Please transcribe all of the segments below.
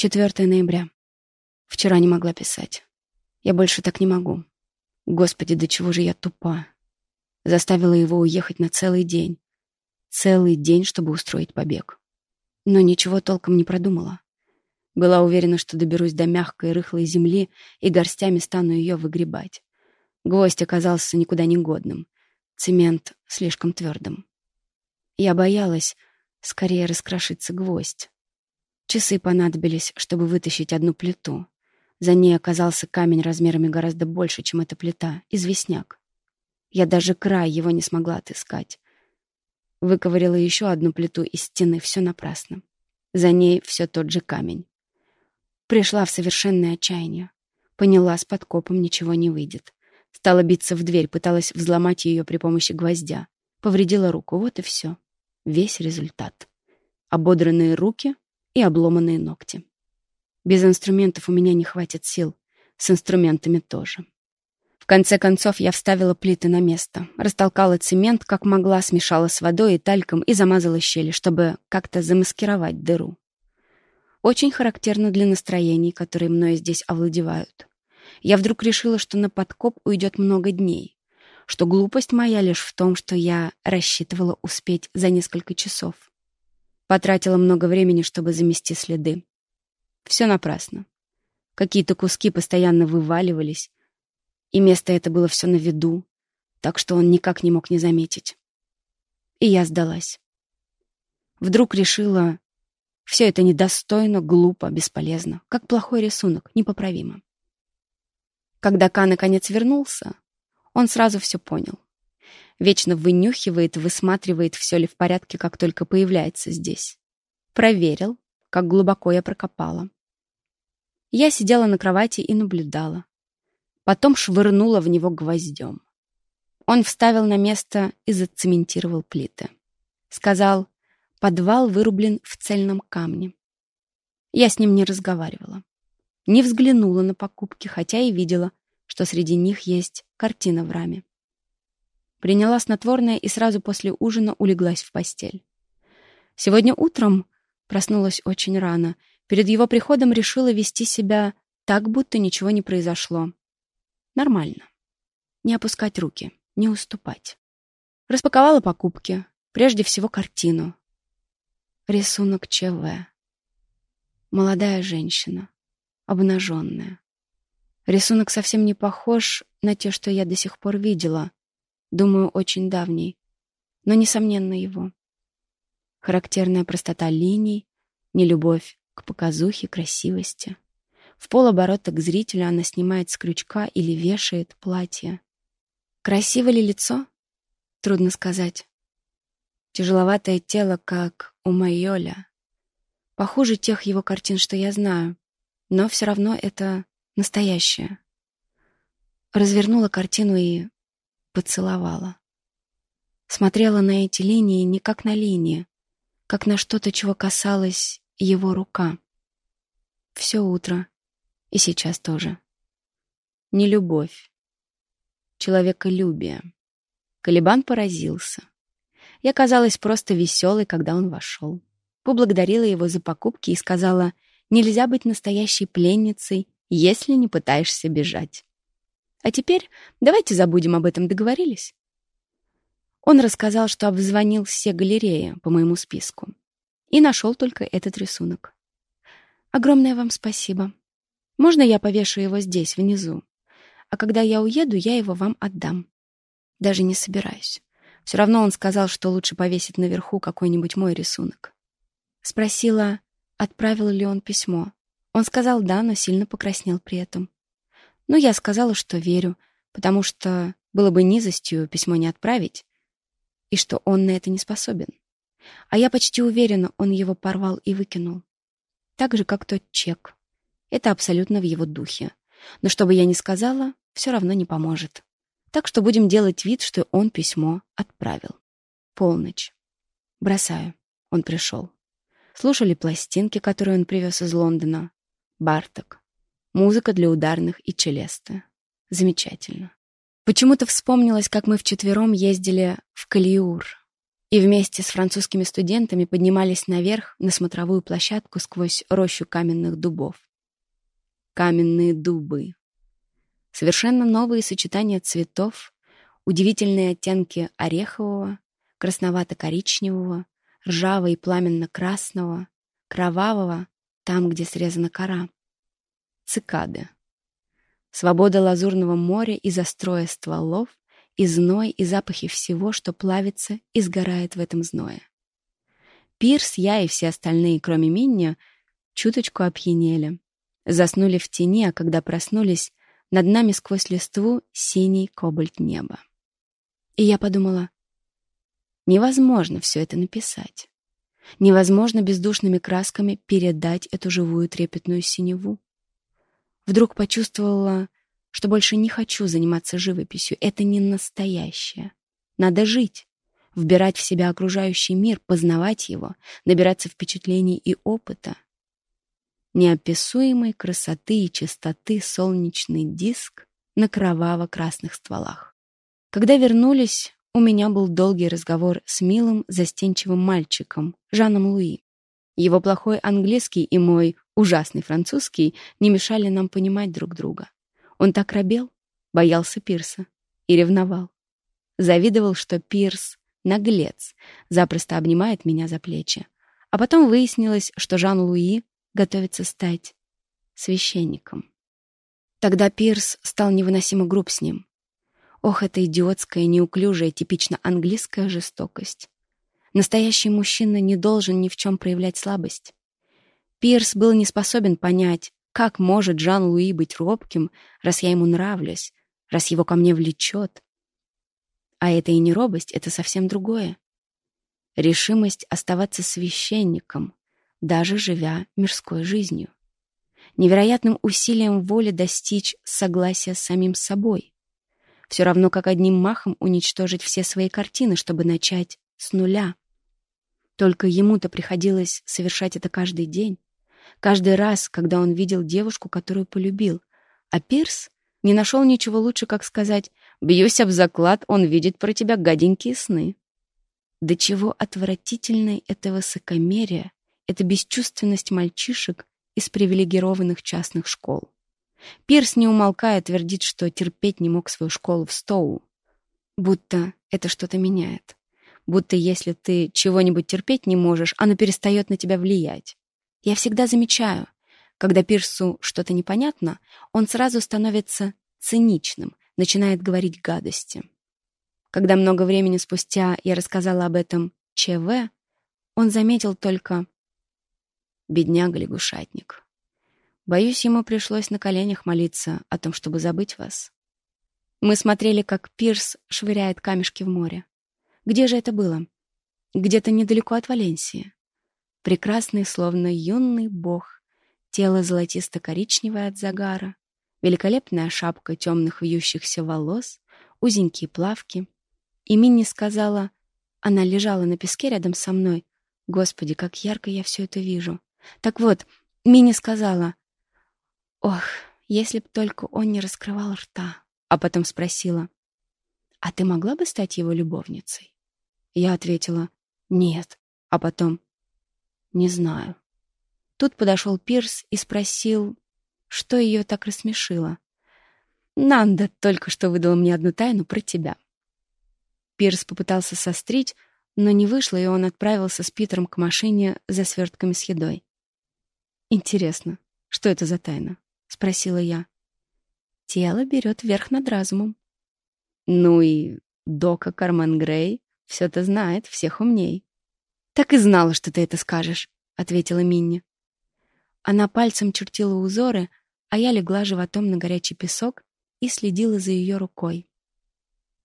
4 ноября. Вчера не могла писать. Я больше так не могу. Господи, до чего же я тупа. Заставила его уехать на целый день. Целый день, чтобы устроить побег. Но ничего толком не продумала. Была уверена, что доберусь до мягкой рыхлой земли и горстями стану ее выгребать. Гвоздь оказался никуда не годным. Цемент слишком твердым. Я боялась скорее раскрошиться гвоздь. Часы понадобились, чтобы вытащить одну плиту. За ней оказался камень размерами гораздо больше, чем эта плита, известняк. Я даже край его не смогла отыскать. Выковырила еще одну плиту из стены, все напрасно. За ней все тот же камень. Пришла в совершенное отчаяние. Поняла, с подкопом ничего не выйдет. Стала биться в дверь, пыталась взломать ее при помощи гвоздя. Повредила руку, вот и все. Весь результат. Ободранные руки и обломанные ногти. Без инструментов у меня не хватит сил. С инструментами тоже. В конце концов я вставила плиты на место, растолкала цемент, как могла, смешала с водой и тальком и замазала щели, чтобы как-то замаскировать дыру. Очень характерно для настроений, которые мною здесь овладевают. Я вдруг решила, что на подкоп уйдет много дней, что глупость моя лишь в том, что я рассчитывала успеть за несколько часов. Потратила много времени, чтобы замести следы. Все напрасно. Какие-то куски постоянно вываливались, и место это было все на виду, так что он никак не мог не заметить. И я сдалась. Вдруг решила, все это недостойно, глупо, бесполезно, как плохой рисунок, непоправимо. Когда Ка наконец вернулся, он сразу все понял. Вечно вынюхивает, высматривает, все ли в порядке, как только появляется здесь. Проверил, как глубоко я прокопала. Я сидела на кровати и наблюдала. Потом швырнула в него гвоздем. Он вставил на место и зацементировал плиты. Сказал, подвал вырублен в цельном камне. Я с ним не разговаривала. Не взглянула на покупки, хотя и видела, что среди них есть картина в раме. Приняла снотворное и сразу после ужина улеглась в постель. Сегодня утром проснулась очень рано. Перед его приходом решила вести себя так, будто ничего не произошло. Нормально. Не опускать руки, не уступать. Распаковала покупки, прежде всего картину. Рисунок ЧВ. Молодая женщина, обнаженная. Рисунок совсем не похож на те, что я до сих пор видела. Думаю, очень давний, но, несомненно, его. Характерная простота линий, нелюбовь к показухе, красивости. В полоборота к зрителю она снимает с крючка или вешает платье. Красиво ли лицо? Трудно сказать. Тяжеловатое тело, как у Майоля. Похуже тех его картин, что я знаю. Но все равно это настоящее. Развернула картину и поцеловала. Смотрела на эти линии не как на линии, как на что-то, чего касалась его рука. Все утро. И сейчас тоже. Не любовь. Человеколюбие. Калибан поразился. Я казалась просто веселой, когда он вошел. Поблагодарила его за покупки и сказала, нельзя быть настоящей пленницей, если не пытаешься бежать. А теперь давайте забудем об этом, договорились? Он рассказал, что обзвонил все галереи по моему списку и нашел только этот рисунок. Огромное вам спасибо. Можно я повешу его здесь, внизу? А когда я уеду, я его вам отдам. Даже не собираюсь. Все равно он сказал, что лучше повесить наверху какой-нибудь мой рисунок. Спросила, отправил ли он письмо. Он сказал «да», но сильно покраснел при этом. Но я сказала, что верю, потому что было бы низостью письмо не отправить, и что он на это не способен. А я почти уверена, он его порвал и выкинул. Так же, как тот чек. Это абсолютно в его духе. Но что бы я ни сказала, все равно не поможет. Так что будем делать вид, что он письмо отправил. Полночь. Бросаю. Он пришел. Слушали пластинки, которые он привез из Лондона. Барток. Музыка для ударных и челеста. Замечательно. Почему-то вспомнилось, как мы вчетвером ездили в Калиур. и вместе с французскими студентами поднимались наверх на смотровую площадку сквозь рощу каменных дубов. Каменные дубы. Совершенно новые сочетания цветов, удивительные оттенки орехового, красновато-коричневого, ржаво- и пламенно-красного, кровавого, там, где срезана кора. Цикады. Свобода лазурного моря и застроя стволов, и зной, и запахи всего, что плавится и сгорает в этом зное. Пирс, я и все остальные, кроме Минни, чуточку опьянели. Заснули в тени, а когда проснулись, над нами сквозь листву синий кобальт неба. И я подумала, невозможно все это написать. Невозможно бездушными красками передать эту живую трепетную синеву. Вдруг почувствовала, что больше не хочу заниматься живописью. Это не настоящее. Надо жить, вбирать в себя окружающий мир, познавать его, набираться впечатлений и опыта. Неописуемой красоты и чистоты солнечный диск на кроваво-красных стволах. Когда вернулись, у меня был долгий разговор с милым, застенчивым мальчиком, Жаном Луи. Его плохой английский и мой ужасный французский не мешали нам понимать друг друга. Он так робел, боялся Пирса и ревновал. Завидовал, что Пирс — наглец, запросто обнимает меня за плечи. А потом выяснилось, что Жан-Луи готовится стать священником. Тогда Пирс стал невыносимо груб с ним. Ох, это идиотская, неуклюжая, типично английская жестокость. Настоящий мужчина не должен ни в чем проявлять слабость. Пирс был не способен понять, как может Жан-Луи быть робким, раз я ему нравлюсь, раз его ко мне влечет. А это и не робость, это совсем другое. Решимость оставаться священником, даже живя мирской жизнью. Невероятным усилием воли достичь согласия с самим собой. Все равно, как одним махом уничтожить все свои картины, чтобы начать с нуля. Только ему-то приходилось совершать это каждый день. Каждый раз, когда он видел девушку, которую полюбил. А Пирс не нашел ничего лучше, как сказать «Бьюсь об заклад, он видит про тебя гаденькие сны». До чего отвратительной это высокомерие, эта бесчувственность мальчишек из привилегированных частных школ. Пирс, не умолкая, твердит, что терпеть не мог свою школу в Стоу. Будто это что-то меняет. Будто если ты чего-нибудь терпеть не можешь, оно перестает на тебя влиять. Я всегда замечаю, когда Пирсу что-то непонятно, он сразу становится циничным, начинает говорить гадости. Когда много времени спустя я рассказала об этом ЧВ, он заметил только «бедняга-лягушатник». Боюсь, ему пришлось на коленях молиться о том, чтобы забыть вас. Мы смотрели, как Пирс швыряет камешки в море. Где же это было? Где-то недалеко от Валенсии. Прекрасный, словно юный бог, тело золотисто-коричневое от загара, великолепная шапка темных вьющихся волос, узенькие плавки. И Минни сказала, она лежала на песке рядом со мной. Господи, как ярко я все это вижу. Так вот, Минни сказала, Ох, если б только он не раскрывал рта. А потом спросила, «А ты могла бы стать его любовницей?» Я ответила, «Нет». А потом, «Не знаю». Тут подошел Пирс и спросил, что ее так рассмешило. «Нанда только что выдала мне одну тайну про тебя». Пирс попытался сострить, но не вышло, и он отправился с Питером к машине за свертками с едой. Интересно, что это за тайна? — спросила я. Тело берет верх над разумом. Ну и Дока Кармен Грей все это знает, всех умней. «Так и знала, что ты это скажешь», — ответила Минни. Она пальцем чертила узоры, а я легла животом на горячий песок и следила за ее рукой.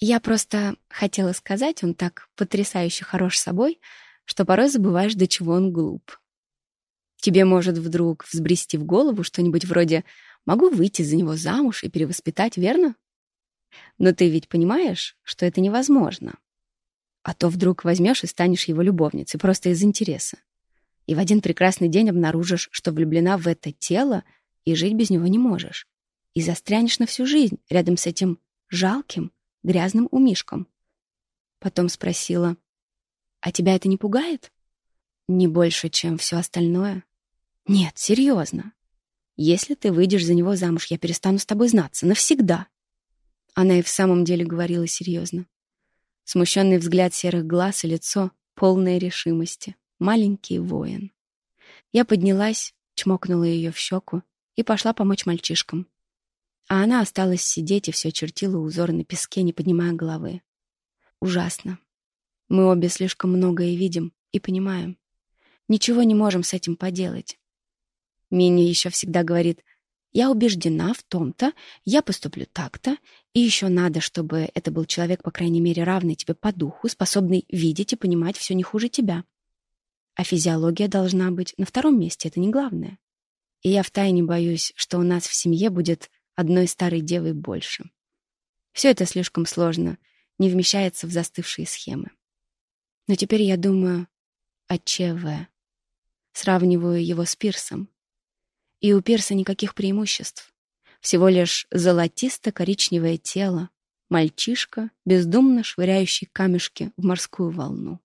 Я просто хотела сказать, он так потрясающе хорош собой, что порой забываешь, до чего он глуп. Тебе может вдруг взбрести в голову что-нибудь вроде «могу выйти за него замуж и перевоспитать, верно?» Но ты ведь понимаешь, что это невозможно. А то вдруг возьмешь и станешь его любовницей просто из интереса. И в один прекрасный день обнаружишь, что влюблена в это тело и жить без него не можешь. И застрянешь на всю жизнь рядом с этим жалким, грязным умишком. Потом спросила, А тебя это не пугает? Не больше, чем все остальное? Нет, серьезно. Если ты выйдешь за него замуж, я перестану с тобой знаться. Навсегда. Она и в самом деле говорила серьезно. Смущенный взгляд серых глаз и лицо, полное решимости. Маленький воин. Я поднялась, чмокнула ее в щеку и пошла помочь мальчишкам. А она осталась сидеть и все чертила узоры на песке, не поднимая головы. Ужасно. Мы обе слишком многое видим и понимаем. Ничего не можем с этим поделать. Мини еще всегда говорит, я убеждена в том-то, я поступлю так-то, и еще надо, чтобы это был человек, по крайней мере, равный тебе по духу, способный видеть и понимать все не хуже тебя. А физиология должна быть на втором месте, это не главное. И я втайне боюсь, что у нас в семье будет одной старой девой больше. Все это слишком сложно, не вмещается в застывшие схемы. Но теперь я думаю о ЧВ. Сравниваю его с Пирсом. И у Пирса никаких преимуществ. Всего лишь золотисто-коричневое тело, мальчишка, бездумно швыряющий камешки в морскую волну.